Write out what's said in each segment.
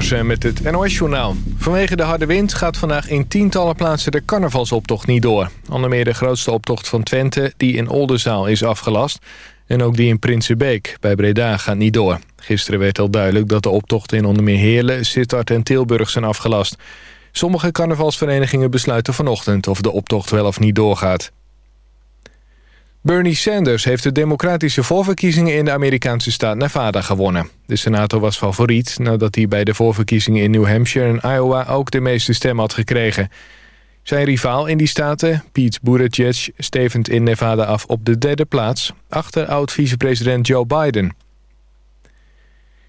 Met het NOS-journaal. Vanwege de harde wind gaat vandaag in tientallen plaatsen de carnavalsoptocht niet door. Onder meer de grootste optocht van Twente, die in Oldenzaal is afgelast. En ook die in Prinsenbeek bij Breda gaat niet door. Gisteren werd al duidelijk dat de optochten in onder meer Heerlen, Sittard en Tilburg zijn afgelast. Sommige carnavalsverenigingen besluiten vanochtend of de optocht wel of niet doorgaat. Bernie Sanders heeft de democratische voorverkiezingen in de Amerikaanse staat Nevada gewonnen. De senator was favoriet nadat hij bij de voorverkiezingen in New Hampshire en Iowa ook de meeste stemmen had gekregen. Zijn rivaal in die staten, Pete Buttigieg, stevend in Nevada af op de derde plaats... achter oud-vicepresident Joe Biden.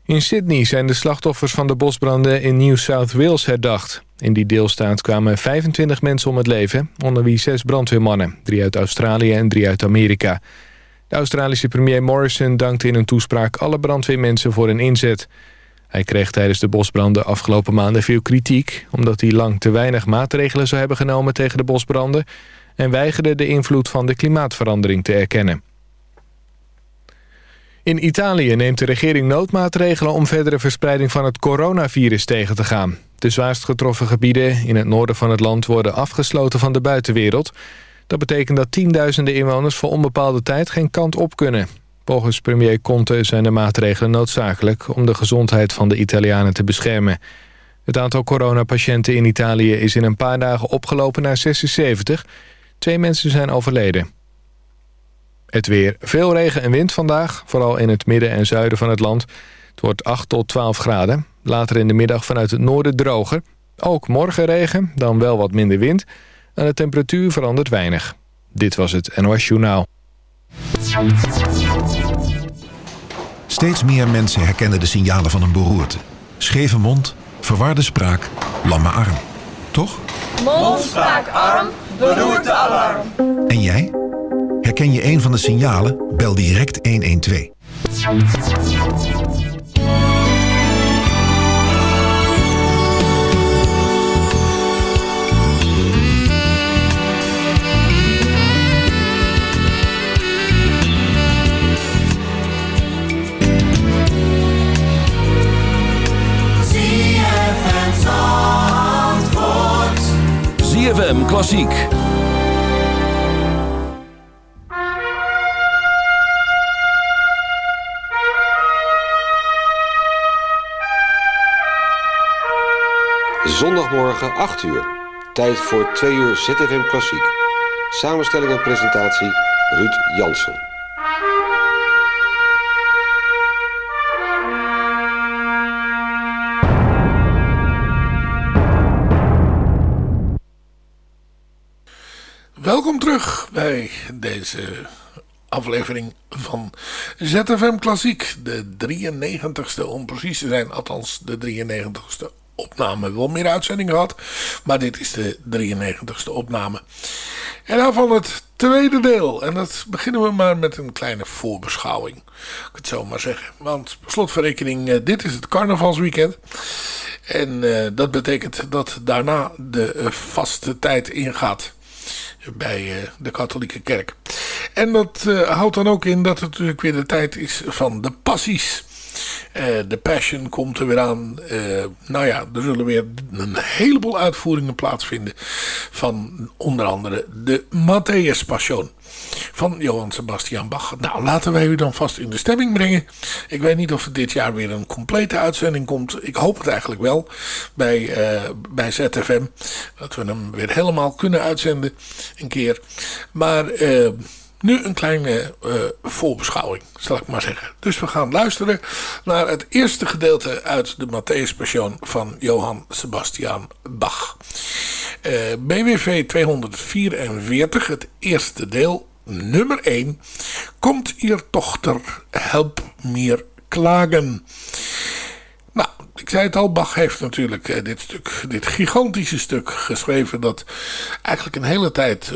In Sydney zijn de slachtoffers van de bosbranden in New South Wales herdacht. In die deelstaat kwamen 25 mensen om het leven, onder wie zes brandweermannen. Drie uit Australië en drie uit Amerika. De Australische premier Morrison dankte in een toespraak alle brandweermensen voor hun inzet. Hij kreeg tijdens de bosbranden afgelopen maanden veel kritiek... omdat hij lang te weinig maatregelen zou hebben genomen tegen de bosbranden... en weigerde de invloed van de klimaatverandering te erkennen. In Italië neemt de regering noodmaatregelen om verdere verspreiding van het coronavirus tegen te gaan. De zwaarst getroffen gebieden in het noorden van het land worden afgesloten van de buitenwereld. Dat betekent dat tienduizenden inwoners voor onbepaalde tijd geen kant op kunnen. Volgens premier Conte zijn de maatregelen noodzakelijk om de gezondheid van de Italianen te beschermen. Het aantal coronapatiënten in Italië is in een paar dagen opgelopen naar 76. Twee mensen zijn overleden. Het weer. Veel regen en wind vandaag, vooral in het midden en zuiden van het land. Het wordt 8 tot 12 graden. Later in de middag vanuit het noorden droger. Ook morgen regen, dan wel wat minder wind. En de temperatuur verandert weinig. Dit was het NOS Journaal. Steeds meer mensen herkennen de signalen van een beroerte. Scheve mond, verwarde spraak, lamme arm. Toch? Mond, spraak, arm, beroerte, alarm. En jij? Herken je een van de signalen? Bel direct 112. ZFM Klassiek. Zondagmorgen 8 uur. Tijd voor 2 uur ZFM Klassiek. Samenstelling en presentatie Ruud Jansen. Welkom terug bij deze aflevering van ZFM Klassiek. De 93ste om precies te zijn, althans de 93ste opname. Wel meer uitzendingen gehad, maar dit is de 93ste opname. En daarvan het tweede deel. En dat beginnen we maar met een kleine voorbeschouwing. Ik het zo maar zeggen. Want slotverrekening, eh, dit is het carnavalsweekend. En uh, dat betekent dat daarna de uh, vaste tijd ingaat bij de katholieke kerk. En dat houdt dan ook in dat het natuurlijk weer de tijd is van de passies. Uh, de Passion komt er weer aan. Uh, nou ja, er zullen weer een heleboel uitvoeringen plaatsvinden. Van onder andere de Matthäus Passion. Van Johann Sebastian Bach. Nou, laten wij u dan vast in de stemming brengen. Ik weet niet of er dit jaar weer een complete uitzending komt. Ik hoop het eigenlijk wel. Bij, uh, bij ZFM. Dat we hem weer helemaal kunnen uitzenden. Een keer. Maar... Nu een kleine uh, voorbeschouwing, zal ik maar zeggen. Dus we gaan luisteren naar het eerste gedeelte uit de Matthäus Passion van Johann Sebastian Bach. Uh, BWV 244, het eerste deel, nummer 1. Komt ihr dochter, help mir klagen. Nou, ik zei het al, Bach heeft natuurlijk uh, dit stuk, dit gigantische stuk geschreven dat eigenlijk een hele tijd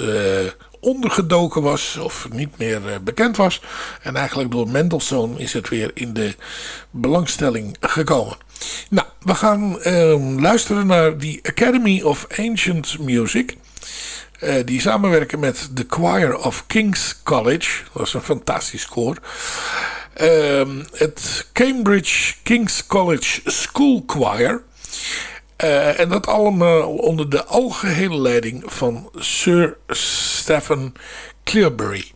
ondergedoken was of niet meer eh, bekend was. En eigenlijk door Mendelssohn is het weer in de belangstelling gekomen. Nou, we gaan uh, luisteren naar de Academy of Ancient Music. Uh, die samenwerken met The Choir of King's College. Dat is een fantastisch koor. Ehm, het Cambridge King's College School Choir. Eh, en dat allemaal onder de algehele leiding van Sir Stephen Clearbury.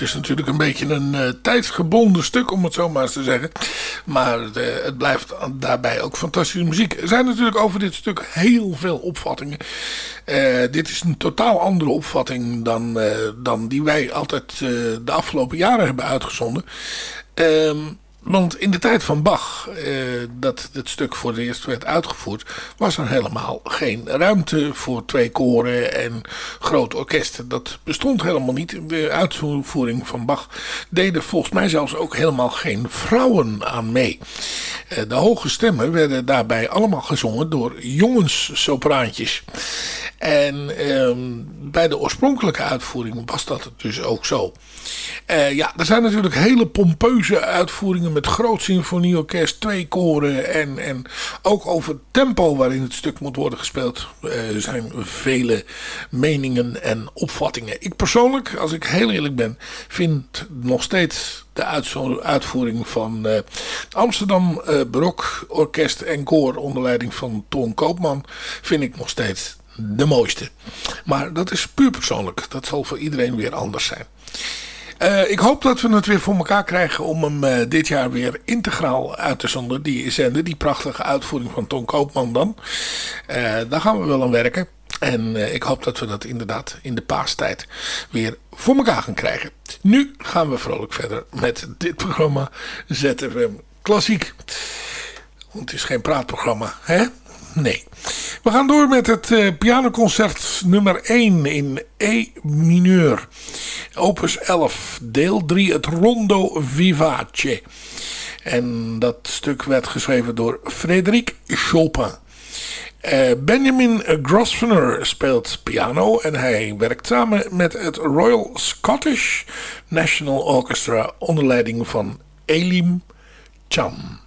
Het is natuurlijk een beetje een uh, tijdsgebonden stuk, om het zo maar eens te zeggen. Maar uh, het blijft daarbij ook fantastische muziek. Er zijn natuurlijk over dit stuk heel veel opvattingen. Uh, dit is een totaal andere opvatting dan, dan die wij altijd de afgelopen jaren hebben uitgezonden. Ehm want in de tijd van Bach, eh, dat het stuk voor het eerst werd uitgevoerd, was er helemaal geen ruimte voor twee koren en groot orkesten. Dat bestond helemaal niet. De uitvoering van Bach deden volgens mij zelfs ook helemaal geen vrouwen aan mee. Eh, de hoge stemmen werden daarbij allemaal gezongen door jongenssopraantjes. En ehm, bij de oorspronkelijke uitvoering was dat dus ook zo. Uh, ja, er zijn natuurlijk hele pompeuze uitvoeringen met groot symfonieorkest, twee koren en, en ook over het tempo waarin het stuk moet worden gespeeld uh, zijn vele meningen en opvattingen. Ik persoonlijk, als ik heel eerlijk ben, vind nog steeds de uitvoering van uh, Amsterdam uh, Barok Orkest en Koor onder leiding van Toon Koopman vind ik nog steeds de mooiste. Maar dat is puur persoonlijk. Dat zal voor iedereen weer anders zijn. Uh, ik hoop dat we het weer voor elkaar krijgen om hem uh, dit jaar weer integraal uit te zonden. Die zender, die prachtige uitvoering van Ton Koopman dan. Uh, daar gaan we wel aan werken. En ik hoop dat we dat inderdaad in de paastijd weer voor elkaar gaan krijgen. Nu gaan we vrolijk verder met dit programma ZFM Klassiek. Want het is geen praatprogramma, hè? Nee. We gaan door met het uh, pianoconcert nummer 1 in E mineur. Opus 11, deel 3, het Rondo Vivace. En dat stuk werd geschreven door Frédéric Chopin. Uh, Benjamin Grosvenor speelt piano en hij werkt samen met het Royal Scottish National Orchestra onder leiding van Elim Cham.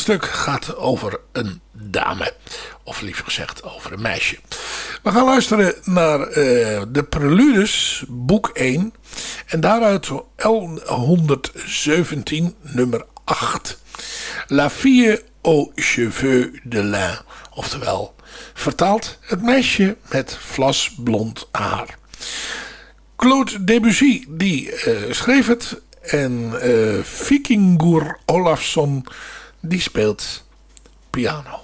Stuk gaat over een dame. Of liever gezegd over een meisje. We gaan luisteren naar uh, de Preludes, boek 1. En daaruit L117, nummer 8. La fille aux cheveux de lin. Oftewel, vertaald het meisje met vlasblond haar. Claude Debussy die uh, schreef het en uh, Vikingur Olafsson die speelt piano.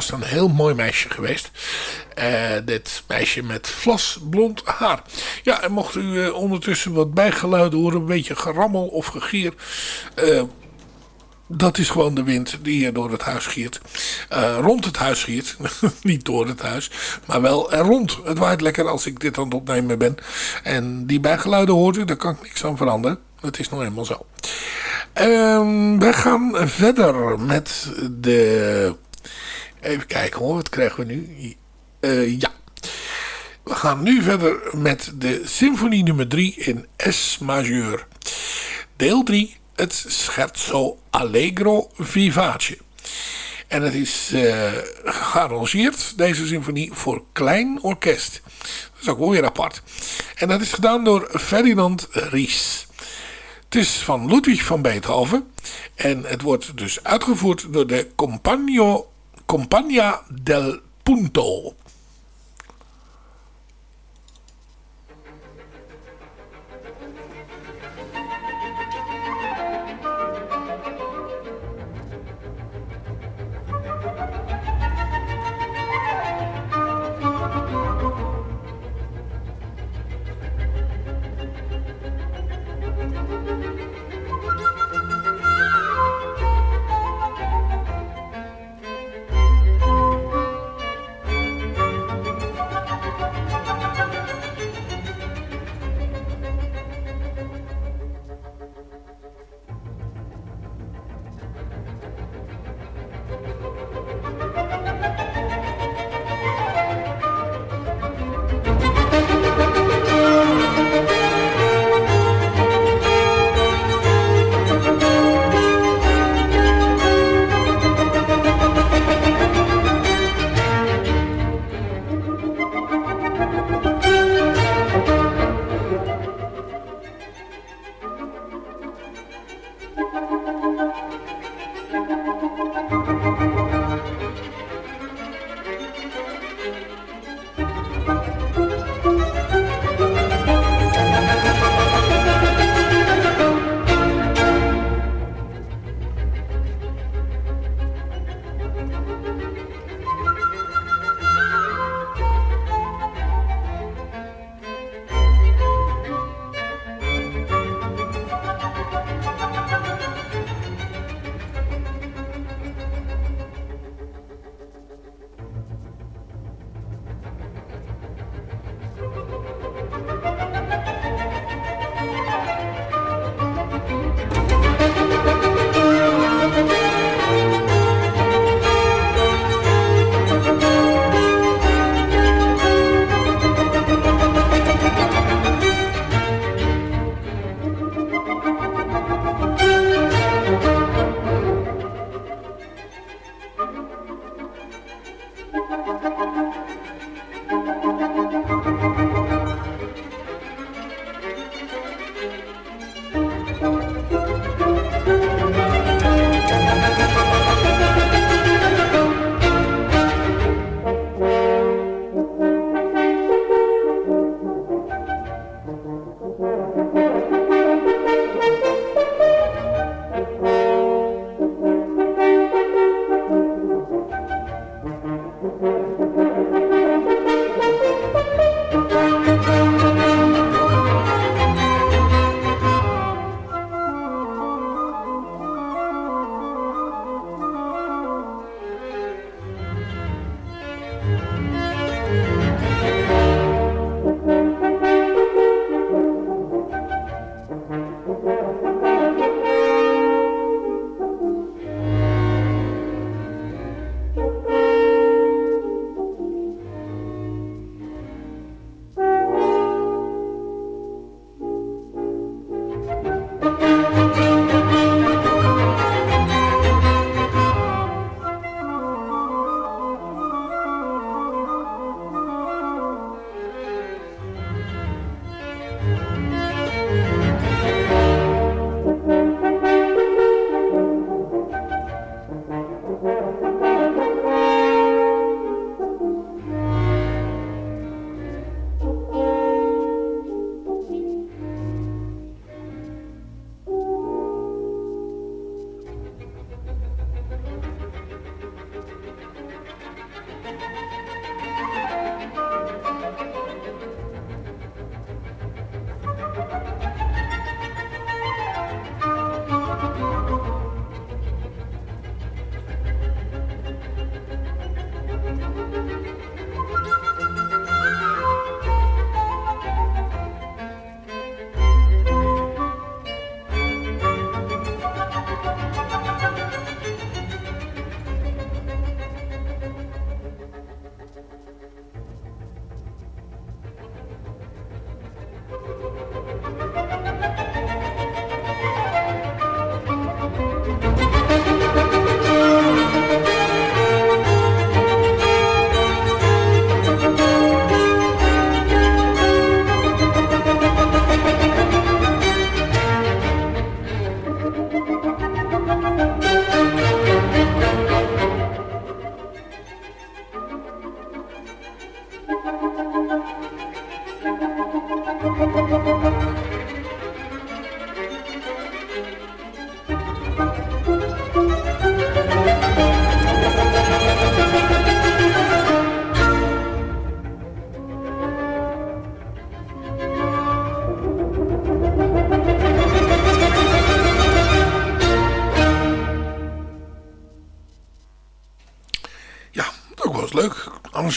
Vast een heel mooi meisje geweest. Uh, dit meisje met vlasblond haar. Ja, en mocht u uh, ondertussen wat bijgeluiden horen, een beetje gerammel of gegier. Uh, dat is gewoon de wind die hier door het huis giert. rond het huis giert. Niet door het huis. Maar wel rond. Het waait lekker als ik dit aan het opnemen ben. En die bijgeluiden hoort u. Daar kan ik niks aan veranderen. Het is nog eenmaal zo. Ehm, we gaan verder met de Even kijken hoor, wat krijgen we nu? Uh, ja. We gaan nu verder met de symfonie nummer 3 in S majeur. Deel 3, het Scherzo Allegro Vivace. En het is uh, gearrangeerd, deze symfonie, voor klein orkest. Dat is ook wel weer apart. En dat is gedaan door Ferdinand Ries. Het is van Ludwig van Beethoven. En het wordt dus uitgevoerd door de Compagno Compagnia del Punto.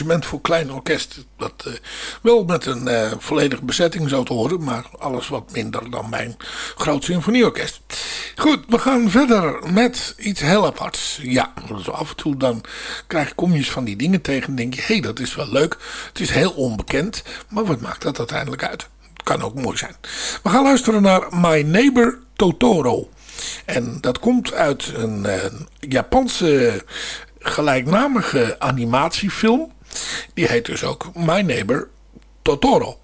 Arrangement voor klein orkest. Dat uh, wel met een uh, volledige bezetting zou te horen. Maar alles wat minder dan mijn groot symfonieorkest. Goed, we gaan verder met iets heel aparts. Ja, dus af en toe dan krijg ik komjes van die dingen tegen. En denk je, hé, hey, dat is wel leuk. Het is heel onbekend. Maar wat maakt dat uiteindelijk uit? Kan ook mooi zijn. We gaan luisteren naar My Neighbor Totoro. En dat komt uit een uh, Japanse gelijknamige animatiefilm. Die heet dus ook My Neighbor Totoro.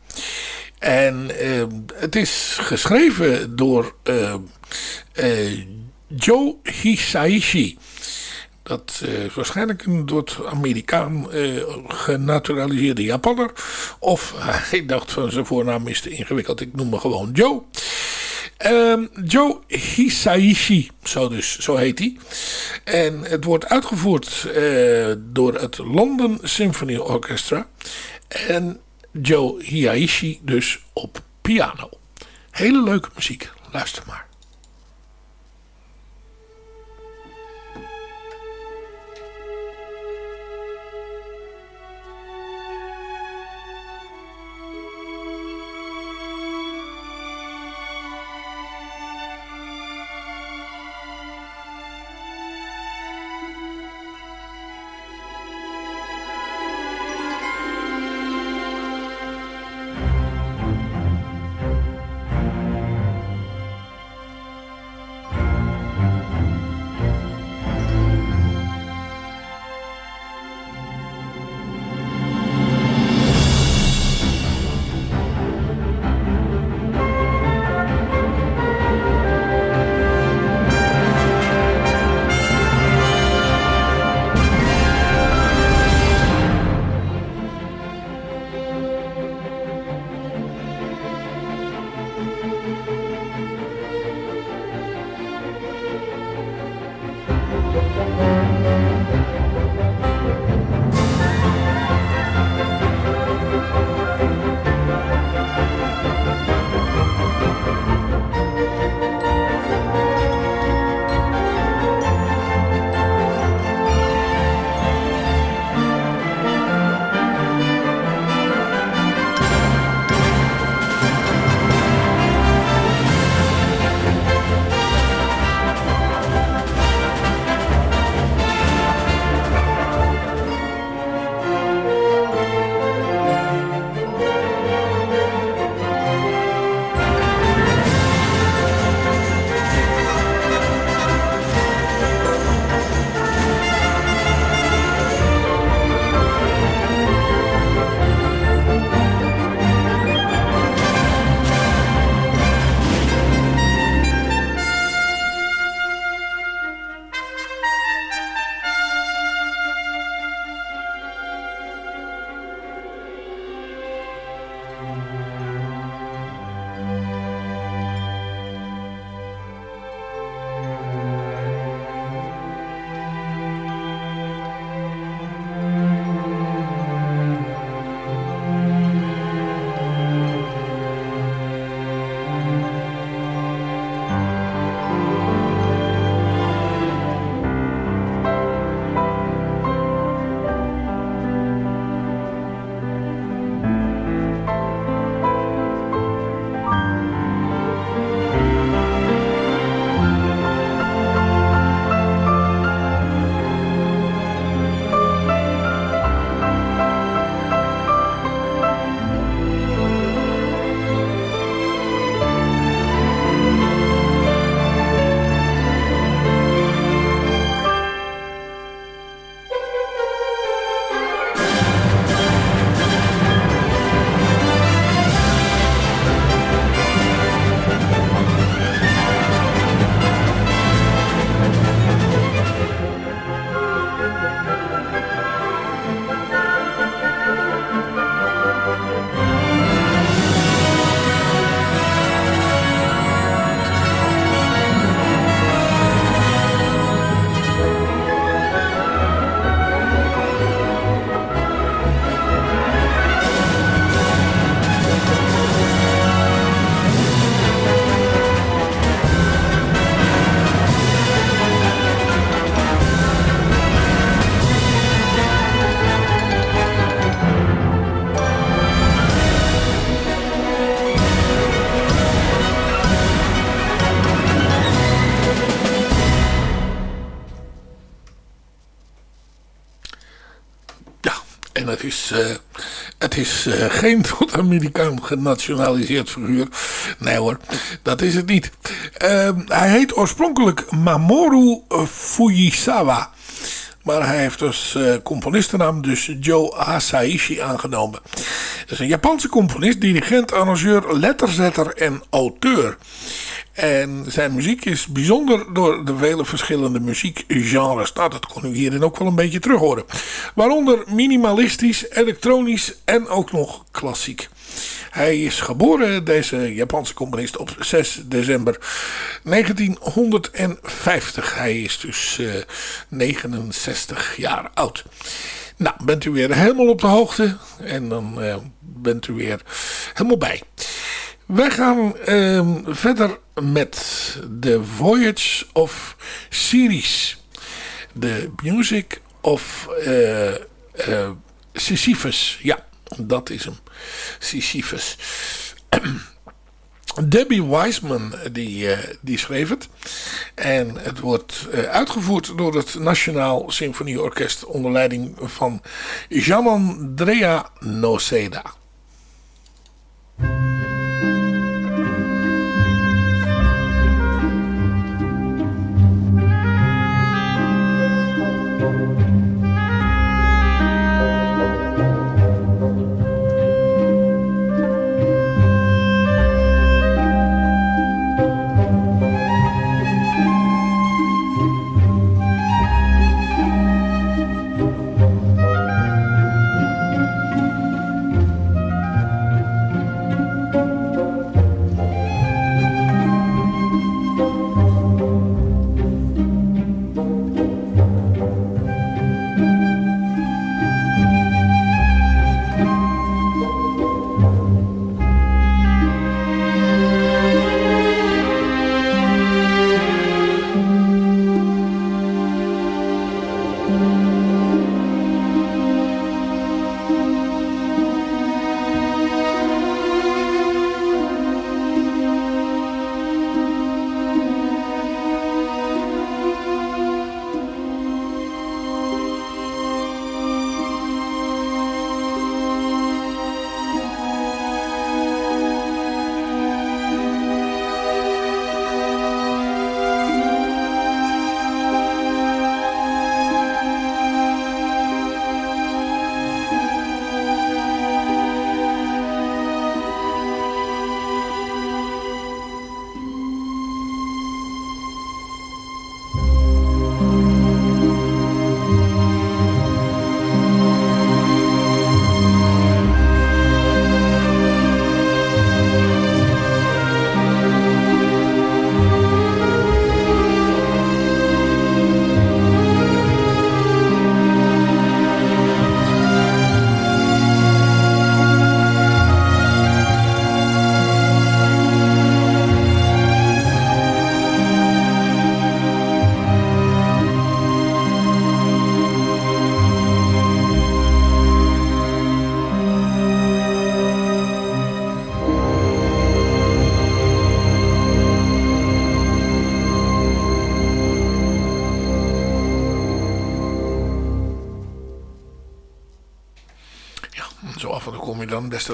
En uh, het is geschreven door uh, Joe Hisaishi. Dat is waarschijnlijk een door Amerikaan genaturaliseerde Japanner. Of hij dacht van zijn voornaam is te ingewikkeld. Ik noem me gewoon Joe. Um, Joe Hisaishi, zo, dus, zo heet hij. En het wordt uitgevoerd uh, door het London Symphony Orchestra. En Joe Hisaishi dus op piano. Hele leuke muziek, luister maar. Uh, geen tot Amerikaan genationaliseerd figuur. Nee hoor, dat is het niet. Uh, hij heet oorspronkelijk Mamoru Fujisawa. Maar hij heeft als uh, componistennaam dus Joe Hasaishi aangenomen. Dat is een Japanse componist, dirigent, arrangeur, letterzetter en auteur. En zijn muziek is bijzonder door de vele verschillende muziekgenres. Nou, dat kon u hierin ook wel een beetje terug horen. Waaronder minimalistisch, elektronisch en ook nog klassiek. Hij is geboren, deze Japanse componist, op 6 december 1950. Hij is dus uh, 69 jaar oud. Nou, bent u weer helemaal op de hoogte en dan uh, bent u weer helemaal bij. Wij gaan uh, verder met The Voyage of Series. The Music of uh, uh, Sisyphus. Ja, dat is hem. Sisyphus. Debbie Wiseman die, uh, die schreef het. En het wordt uitgevoerd door het Nationaal Symfonieorkest onder leiding van Jamandrea Noceda.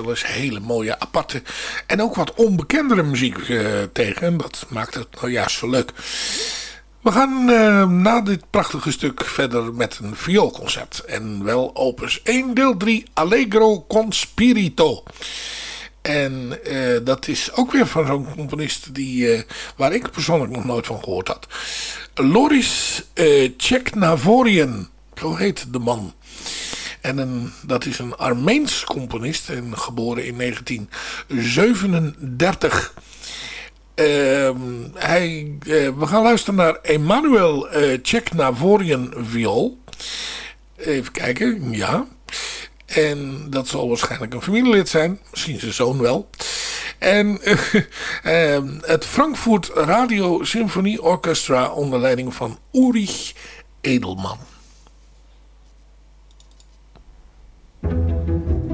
Wel hele mooie, aparte en ook wat onbekendere muziek uh, tegen. Dat maakt het nou juist zo leuk. We gaan uh, na dit prachtige stuk verder met een vioolconcept. En wel opus 1 deel 3 Allegro con Spirito. En uh, dat is ook weer van zo'n componist die, waar ik persoonlijk nog nooit van gehoord had. Loris uh, Tcheknavorian, zo heet de man. En een, dat is een Armeens componist. En geboren in 1937. Uh, hij, uh, we gaan luisteren naar Emanuel uh, Tcheknavorian viool. Even kijken, ja. En dat zal waarschijnlijk een familielid zijn. Misschien zijn zoon wel. En ehm, het Frankfurt Radio Symphony Orchestra onder leiding van Ulrich Edelman. Thank you.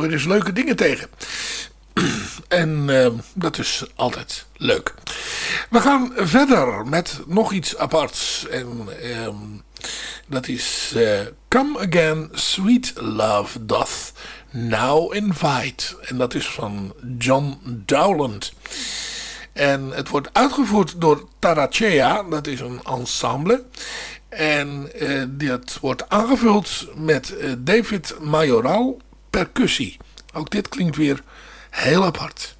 Weer eens leuke dingen tegen. En uh, dat is altijd leuk. We gaan verder met nog iets aparts. En uh, dat is uh, Come Again, Sweet Love Doth Now Invite. En dat is van John Dowland. En het wordt uitgevoerd door Tarachea, dat is een ensemble. En uh, dit wordt aangevuld met David Majoral percussie. Ook dit klinkt weer heel apart.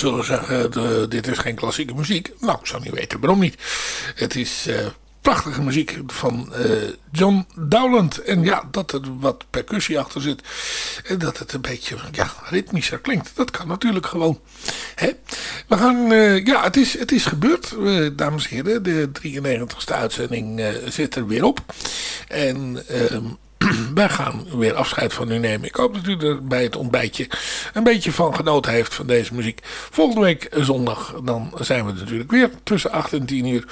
Zullen zeggen, de, dit is geen klassieke muziek. Nou, ik zou niet weten waarom niet. Het is uh, prachtige muziek van uh, John Dowland. En ja, dat er wat percussie achter zit. En dat het een beetje ja, ritmischer klinkt. Dat kan natuurlijk gewoon. Hè? We gaan, ja, het is, het is gebeurd, dames en heren. De 93ste uitzending zit er weer op. En... Wij gaan weer afscheid van u nemen. Ik hoop dat u er bij het ontbijtje een beetje van genoten heeft van deze muziek. Volgende week zondag dan zijn we natuurlijk weer tussen 8 en 10 uur.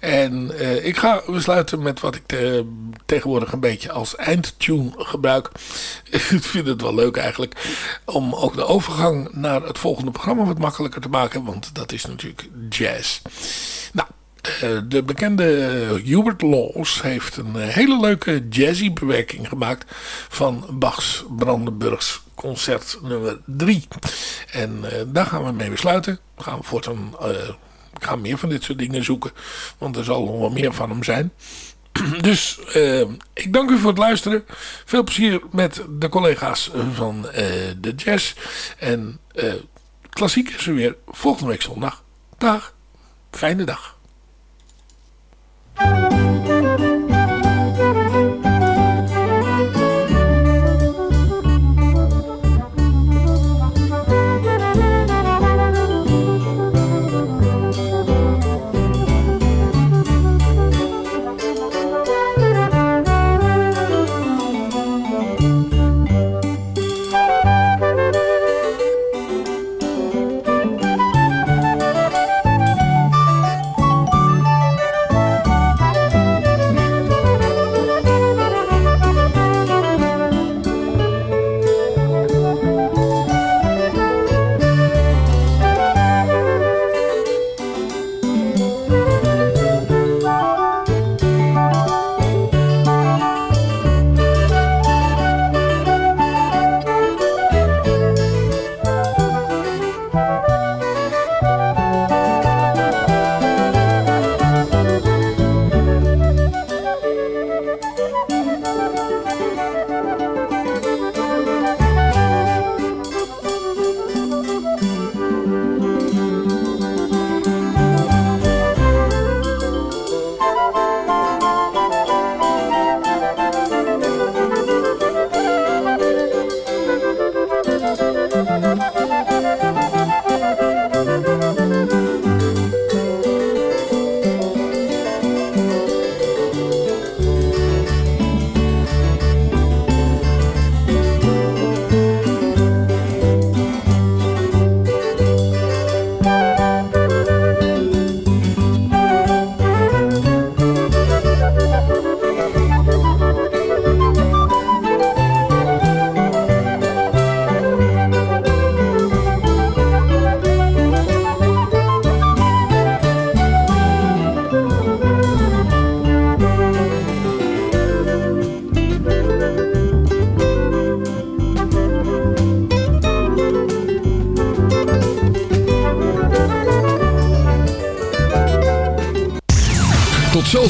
En uh, ik ga besluiten met wat ik te, tegenwoordig een beetje als eindtune gebruik. ik vind het wel leuk eigenlijk om ook de overgang naar het volgende programma wat makkelijker te maken. Want dat is natuurlijk jazz. Nou, eh, de bekende Hubert Laws heeft een eh, hele leuke jazzy bewerking gemaakt van Bach's Brandenburgs concert nummer 3. En daar gaan we mee besluiten. We gaan voortaan uh, ik ga meer van dit soort dingen zoeken, want er zal nog wel meer van hem zijn. Dus ik dank u voor het luisteren. Veel plezier met de collega's van de jazz. En klassiek is er weer volgende week zondag. Dag. Fijne dag. Música